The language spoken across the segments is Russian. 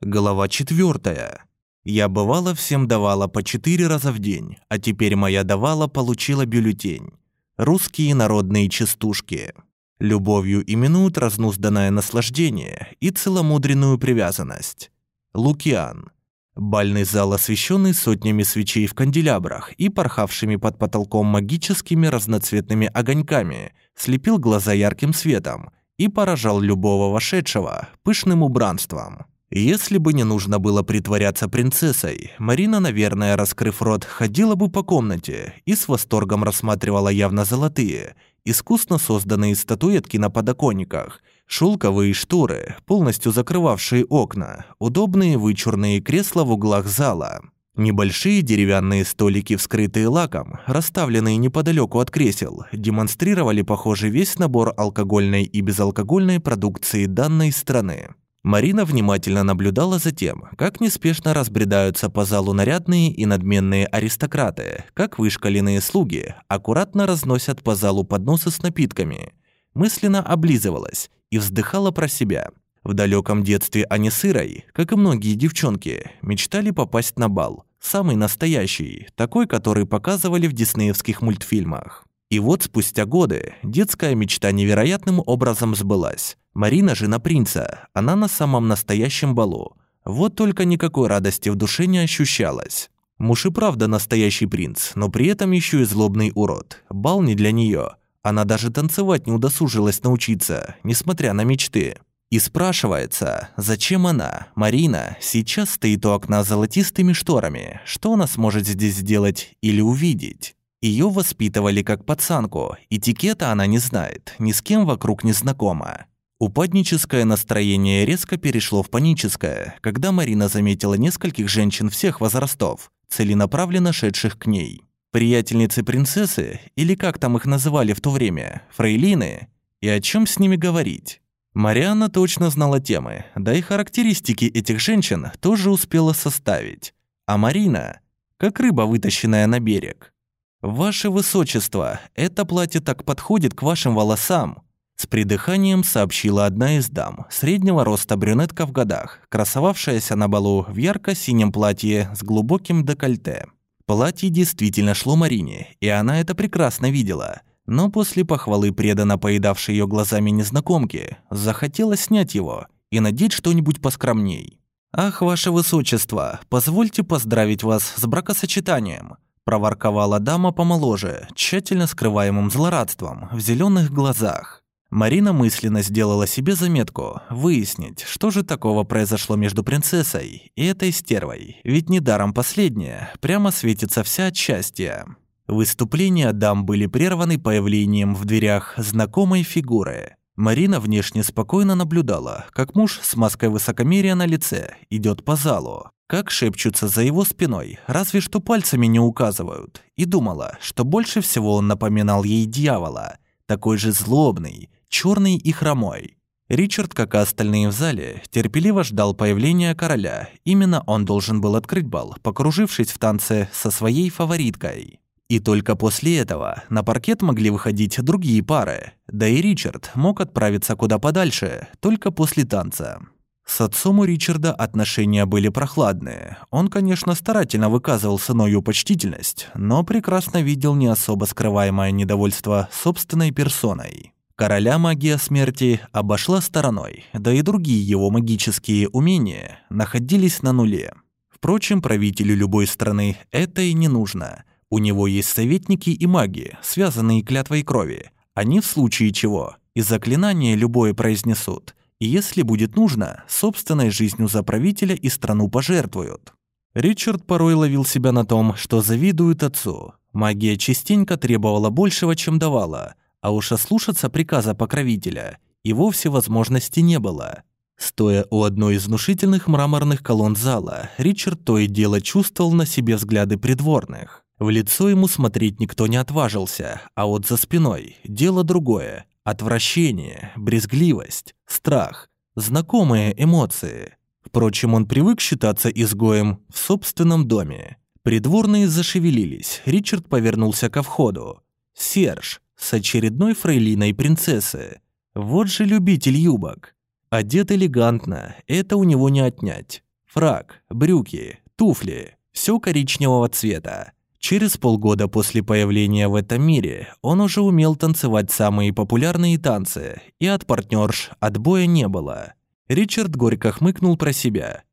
Глава четвертая. Я бывала всем давала по четыре раза в день, а теперь моя давала получила бюллетень. Русские народные частушки. Любовью именуют разнузданное наслаждение и целомудренную привязанность. Лукиан. Бальный зал, освещенный сотнями свечей в канделябрах и порхавшими под потолком магическими разноцветными огоньками, слепил глаза ярким светом и поражал любого вошедшего пышным убранством. Если бы не нужно было притворяться принцессой, Марина, наверное, раскрыв рот, ходила бы по комнате и с восторгом рассматривала явно золотые, искусно созданные статуэтки на подоконниках, шелковые шторы, полностью закрывавшие окна, удобные вычурные кресла в углах зала. Небольшие деревянные столики, вскрытые лаком, расставленные неподалеку от кресел, демонстрировали, похоже, весь набор алкогольной и безалкогольной продукции данной страны. Марина внимательно наблюдала за тем, как неспешно разбредаются по залу нарядные и надменные аристократы, как вышкаленные слуги аккуратно разносят по залу подносы с напитками. Мысленно облизывалась и вздыхала про себя. В далеком детстве они с Ирой, как и многие девчонки, мечтали попасть на бал. Самый настоящий, такой, который показывали в диснеевских мультфильмах. И вот спустя годы детская мечта невероятным образом сбылась. Марина – жена принца, она на самом настоящем балу. Вот только никакой радости в душе не ощущалось. Муж и правда настоящий принц, но при этом еще и злобный урод. Бал не для нее. Она даже танцевать не удосужилась научиться, несмотря на мечты. И спрашивается, зачем она, Марина, сейчас стоит у окна с золотистыми шторами? Что она сможет здесь сделать или увидеть? Ее воспитывали как пацанку, этикета она не знает, ни с кем вокруг не знакома. Упадническое настроение резко перешло в паническое, когда Марина заметила нескольких женщин всех возрастов, целенаправленно шедших к ней. Приятельницы принцессы, или как там их называли в то время, фрейлины, и о чем с ними говорить. Марианна точно знала темы, да и характеристики этих женщин тоже успела составить. А Марина, как рыба, вытащенная на берег. «Ваше высочество, это платье так подходит к вашим волосам», с придыханием сообщила одна из дам, среднего роста брюнетка в годах, красовавшаяся на балу в ярко-синем платье с глубоким декольте. Платье действительно шло Марине, и она это прекрасно видела. Но после похвалы преданно поедавшей ее глазами незнакомки, захотела снять его и надеть что-нибудь поскромней. «Ах, ваше высочество, позвольте поздравить вас с бракосочетанием», проворковала дама помоложе, тщательно скрываемым злорадством в зеленых глазах. Марина мысленно сделала себе заметку выяснить, что же такого произошло между принцессой и этой стервой, ведь недаром последняя прямо светится вся от счастья. Выступления дам были прерваны появлением в дверях знакомой фигуры. Марина внешне спокойно наблюдала, как муж с маской высокомерия на лице идет по залу, как шепчутся за его спиной, разве что пальцами не указывают, и думала, что больше всего он напоминал ей дьявола, такой же злобный, черный и хромой. Ричард, как и остальные в зале, терпеливо ждал появления короля. Именно он должен был открыть бал, покружившись в танце со своей фавориткой. И только после этого на паркет могли выходить другие пары. Да и Ричард мог отправиться куда подальше, только после танца. С отцом у Ричарда отношения были прохладные. Он, конечно, старательно выказывал сыною почтительность, но прекрасно видел не особо скрываемое недовольство собственной персоной. Короля магия смерти обошла стороной, да и другие его магические умения находились на нуле. Впрочем, правителю любой страны это и не нужно. У него есть советники и маги, связанные клятвой крови. Они в случае чего и заклинание любое произнесут, и если будет нужно, собственной жизнью за правителя и страну пожертвуют. Ричард порой ловил себя на том, что завидует отцу. Магия частенько требовала большего, чем давала, а уж ослушаться приказа покровителя и вовсе возможности не было. Стоя у одной из внушительных мраморных колонн зала, Ричард то и дело чувствовал на себе взгляды придворных. В лицо ему смотреть никто не отважился, а вот за спиной – дело другое. Отвращение, брезгливость, страх, знакомые эмоции. Впрочем, он привык считаться изгоем в собственном доме. Придворные зашевелились, Ричард повернулся ко входу. Серж с очередной фрейлиной принцессы. Вот же любитель юбок. Одет элегантно, это у него не отнять. Фрак, брюки, туфли – все коричневого цвета. Через полгода после появления в этом мире он уже умел танцевать самые популярные танцы, и от партнерш отбоя не было. Ричард горько хмыкнул про себя.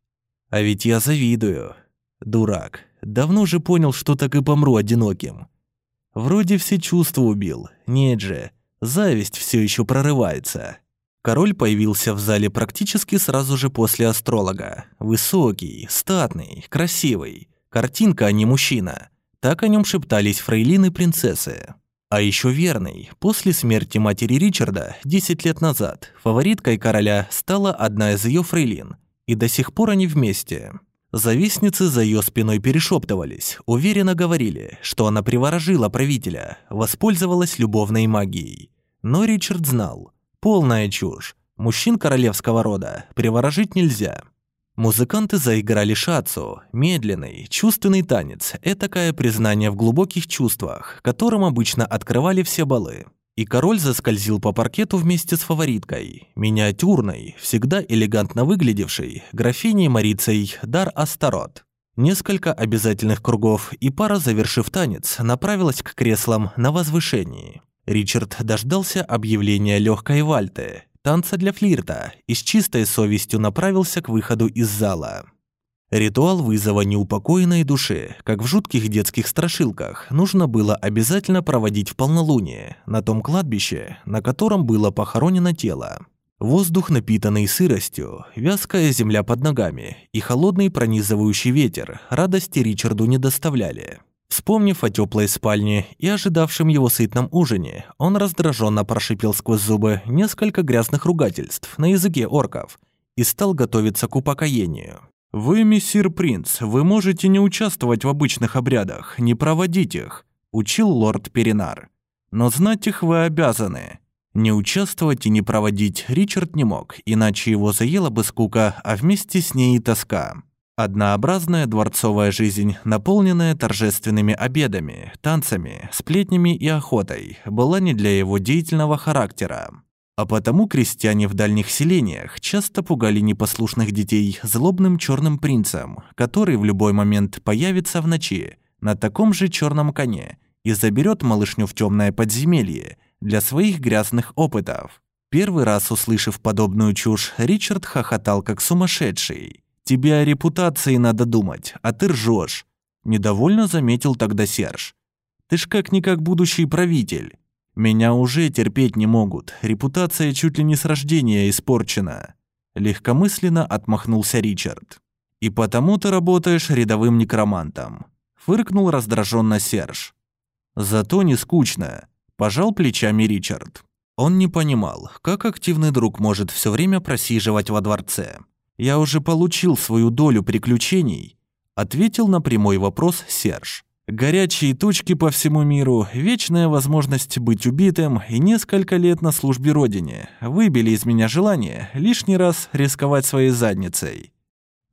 «А ведь я завидую. Дурак. Давно же понял, что так и помру одиноким. Вроде все чувства убил. Нет же, зависть все еще прорывается». Король появился в зале практически сразу же после астролога. Высокий, статный, красивый. Картинка, а не мужчина. Так о нем шептались фрейлины принцессы. А еще верный, после смерти матери Ричарда 10 лет назад, фавориткой короля стала одна из ее фрейлин, и до сих пор они вместе. Завистницы за ее спиной перешептывались, уверенно говорили, что она приворожила правителя, воспользовалась любовной магией. Но Ричард знал, полная чушь, мужчин королевского рода приворожить нельзя. Музыканты заиграли шацу, медленный, чувственный танец, этакое признание в глубоких чувствах, которым обычно открывали все балы. И король заскользил по паркету вместе с фавориткой, миниатюрной, всегда элегантно выглядевшей, графиней Марицей Дар Астарот. Несколько обязательных кругов, и пара, завершив танец, направилась к креслам на возвышении. Ричард дождался объявления легкой вальты, танца для флирта и с чистой совестью направился к выходу из зала. Ритуал вызова неупокоенной души, как в жутких детских страшилках, нужно было обязательно проводить в полнолуние, на том кладбище, на котором было похоронено тело. Воздух, напитанный сыростью, вязкая земля под ногами и холодный пронизывающий ветер радости Ричарду не доставляли. Вспомнив о теплой спальне и ожидавшем его сытном ужине, он раздраженно прошипел сквозь зубы несколько грязных ругательств на языке орков и стал готовиться к упокоению. «Вы, мессир принц, вы можете не участвовать в обычных обрядах, не проводить их», – учил лорд Перинар. «Но знать их вы обязаны». Не участвовать и не проводить Ричард не мог, иначе его заела бы скука, а вместе с ней и тоска. Однообразная дворцовая жизнь, наполненная торжественными обедами, танцами, сплетнями и охотой, была не для его деятельного характера. А потому крестьяне в дальних селениях часто пугали непослушных детей злобным черным принцем, который в любой момент появится в ночи на таком же черном коне и заберет малышню в темное подземелье для своих грязных опытов. Первый раз услышав подобную чушь, Ричард хохотал как сумасшедший. Тебе о репутации надо думать, а ты ржешь. Недовольно заметил тогда Серж. Ты ж как-никак будущий правитель. Меня уже терпеть не могут, репутация чуть ли не с рождения испорчена. Легкомысленно отмахнулся Ричард. И потому ты работаешь рядовым некромантом. Фыркнул раздраженно Серж. Зато не скучно. Пожал плечами Ричард. Он не понимал, как активный друг может все время просиживать во дворце. «Я уже получил свою долю приключений», — ответил на прямой вопрос Серж. «Горячие точки по всему миру, вечная возможность быть убитым и несколько лет на службе Родине выбили из меня желание лишний раз рисковать своей задницей».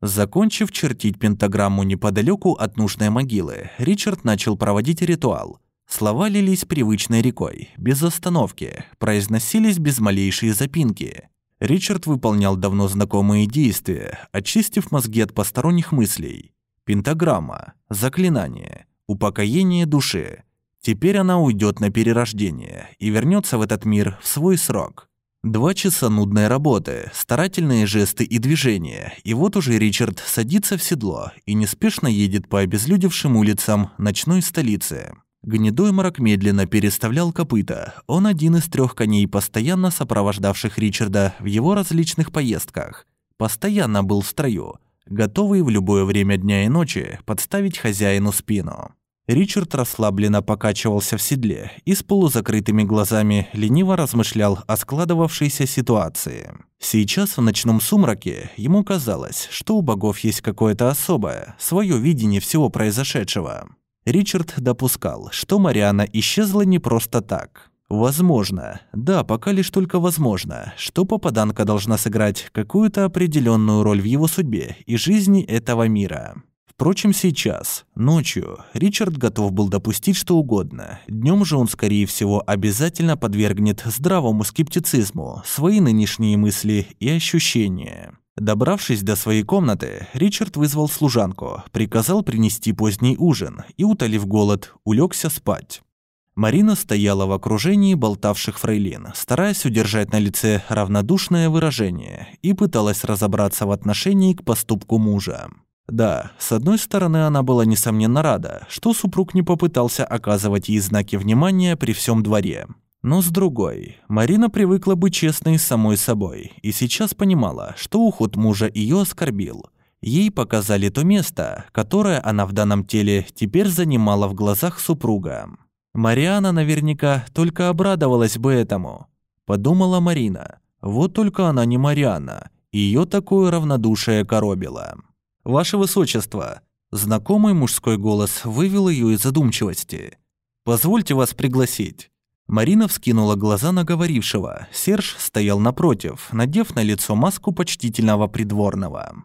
Закончив чертить пентаграмму неподалеку от нужной могилы, Ричард начал проводить ритуал. Слова лились привычной рекой, без остановки, произносились без малейшей запинки. Ричард выполнял давно знакомые действия, очистив мозги от посторонних мыслей. Пентаграмма, заклинание, упокоение души. Теперь она уйдет на перерождение и вернется в этот мир в свой срок. Два часа нудной работы, старательные жесты и движения, и вот уже Ричард садится в седло и неспешно едет по обезлюдевшим улицам ночной столицы. Гнедой мрак медленно переставлял копыта. Он один из трех коней, постоянно сопровождавших Ричарда в его различных поездках. Постоянно был в строю, готовый в любое время дня и ночи подставить хозяину спину. Ричард расслабленно покачивался в седле и с полузакрытыми глазами лениво размышлял о складывавшейся ситуации. Сейчас в ночном сумраке ему казалось, что у богов есть какое-то особое, свое видение всего произошедшего. Ричард допускал, что Мариана исчезла не просто так. Возможно, да, пока лишь только возможно, что попаданка должна сыграть какую-то определенную роль в его судьбе и жизни этого мира. Впрочем, сейчас, ночью, Ричард готов был допустить что угодно. Днем же он, скорее всего, обязательно подвергнет здравому скептицизму свои нынешние мысли и ощущения. Добравшись до своей комнаты, Ричард вызвал служанку, приказал принести поздний ужин и, утолив голод, улегся спать. Марина стояла в окружении болтавших фрейлин, стараясь удержать на лице равнодушное выражение и пыталась разобраться в отношении к поступку мужа. Да, с одной стороны, она была несомненно рада, что супруг не попытался оказывать ей знаки внимания при всем дворе. Но с другой, Марина привыкла быть честной с самой собой и сейчас понимала, что уход мужа ее оскорбил. Ей показали то место, которое она в данном теле теперь занимала в глазах супруга. Мариана наверняка только обрадовалась бы этому. Подумала Марина. Вот только она не Мариана, ее такое равнодушие коробило. «Ваше Высочество!» Знакомый мужской голос вывел ее из задумчивости. «Позвольте вас пригласить». Марина вскинула глаза на говорившего. Серж стоял напротив, надев на лицо маску почтительного придворного.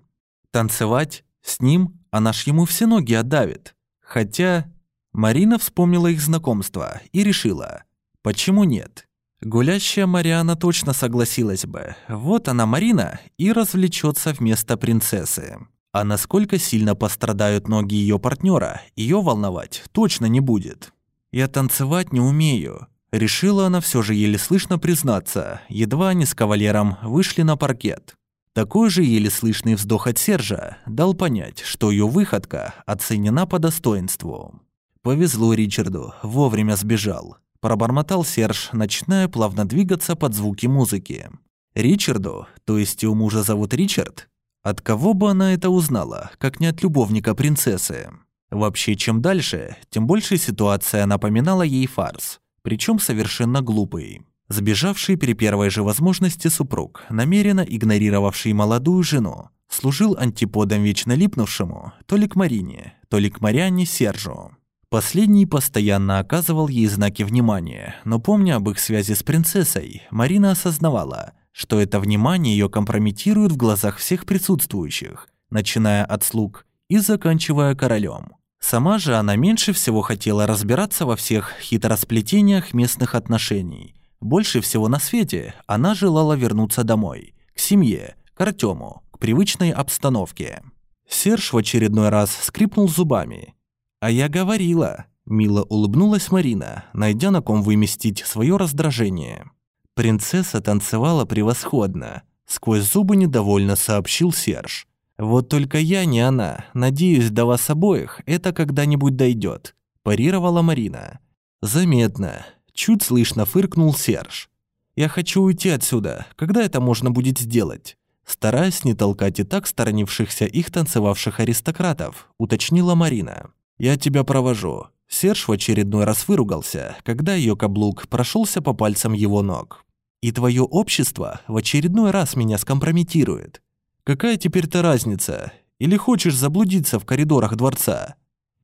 Танцевать? С ним? Она ж ему все ноги отдавит. Хотя... Марина вспомнила их знакомство и решила, почему нет? Гулящая Мариана точно согласилась бы. Вот она, Марина, и развлечется вместо принцессы. А насколько сильно пострадают ноги ее партнера, ее волновать точно не будет. «Я танцевать не умею», — решила она все же еле слышно признаться, едва они с кавалером вышли на паркет. Такой же еле слышный вздох от Сержа дал понять, что ее выходка оценена по достоинству. Повезло Ричарду, вовремя сбежал. Пробормотал Серж, начиная плавно двигаться под звуки музыки. Ричарду, то есть у мужа зовут Ричард? От кого бы она это узнала, как не от любовника принцессы? Вообще, чем дальше, тем больше ситуация напоминала ей фарс, причем совершенно глупый. Сбежавший при первой же возможности супруг, намеренно игнорировавший молодую жену, служил антиподом вечно липнувшему то ли к Марине, то ли к Марианне Сержу. Последний постоянно оказывал ей знаки внимания, но помня об их связи с принцессой, Марина осознавала, что это внимание ее компрометирует в глазах всех присутствующих, начиная от слуг и заканчивая королем. Сама же она меньше всего хотела разбираться во всех хитросплетениях местных отношений. Больше всего на свете она желала вернуться домой, к семье, к Артему, к привычной обстановке. Серж в очередной раз скрипнул зубами «А я говорила», — мило улыбнулась Марина, найдя на ком выместить свое раздражение. Принцесса танцевала превосходно. Сквозь зубы недовольно сообщил Серж. «Вот только я не она. Надеюсь, до вас обоих это когда-нибудь дойдет», – парировала Марина. «Заметно». Чуть слышно фыркнул Серж. «Я хочу уйти отсюда. Когда это можно будет сделать?» Стараясь не толкать и так сторонившихся их танцевавших аристократов, уточнила Марина. «Я тебя провожу». Серж в очередной раз выругался, когда ее каблук прошелся по пальцам его ног. «И твое общество в очередной раз меня скомпрометирует. Какая теперь-то разница? Или хочешь заблудиться в коридорах дворца?»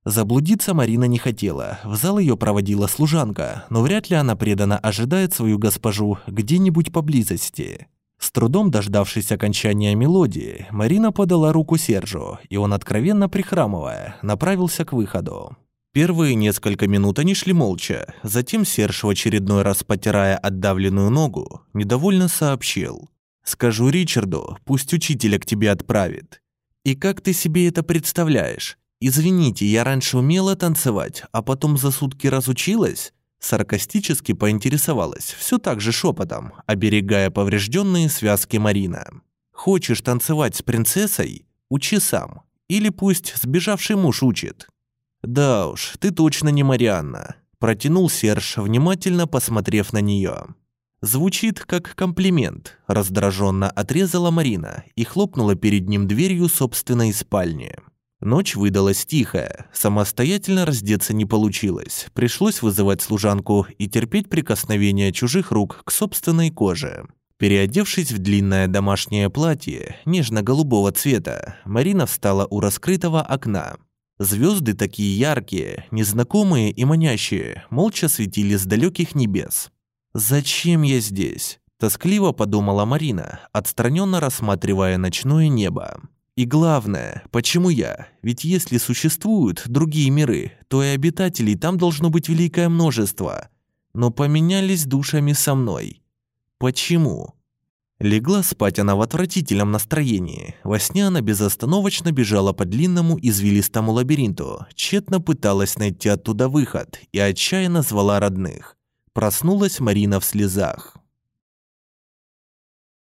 Заблудиться Марина не хотела, в зал ее проводила служанка, но вряд ли она преданно ожидает свою госпожу где-нибудь поблизости. С трудом дождавшись окончания мелодии, Марина подала руку Сержу, и он, откровенно прихрамывая, направился к выходу. Первые несколько минут они шли молча, затем Серж в очередной раз потирая отдавленную ногу, недовольно сообщил. «Скажу Ричарду, пусть учителя к тебе отправит». «И как ты себе это представляешь? Извините, я раньше умела танцевать, а потом за сутки разучилась?» Саркастически поинтересовалась, все так же шепотом, оберегая поврежденные связки Марина. «Хочешь танцевать с принцессой? Учи сам. Или пусть сбежавший муж учит». «Да уж, ты точно не Марианна», – протянул Серж, внимательно посмотрев на нее. Звучит как комплимент, раздраженно отрезала Марина и хлопнула перед ним дверью собственной спальни. Ночь выдалась тихая, самостоятельно раздеться не получилось, пришлось вызывать служанку и терпеть прикосновение чужих рук к собственной коже. Переодевшись в длинное домашнее платье нежно-голубого цвета, Марина встала у раскрытого окна. Звезды такие яркие, незнакомые и манящие, молча светили с далеких небес. «Зачем я здесь?» – тоскливо подумала Марина, отстраненно рассматривая ночное небо. И главное, почему я? Ведь если существуют другие миры, то и обитателей там должно быть великое множество. Но поменялись душами со мной. Почему? Легла спать она в отвратительном настроении. Во сне она безостановочно бежала по длинному извилистому лабиринту, тщетно пыталась найти оттуда выход и отчаянно звала родных. Проснулась Марина в слезах.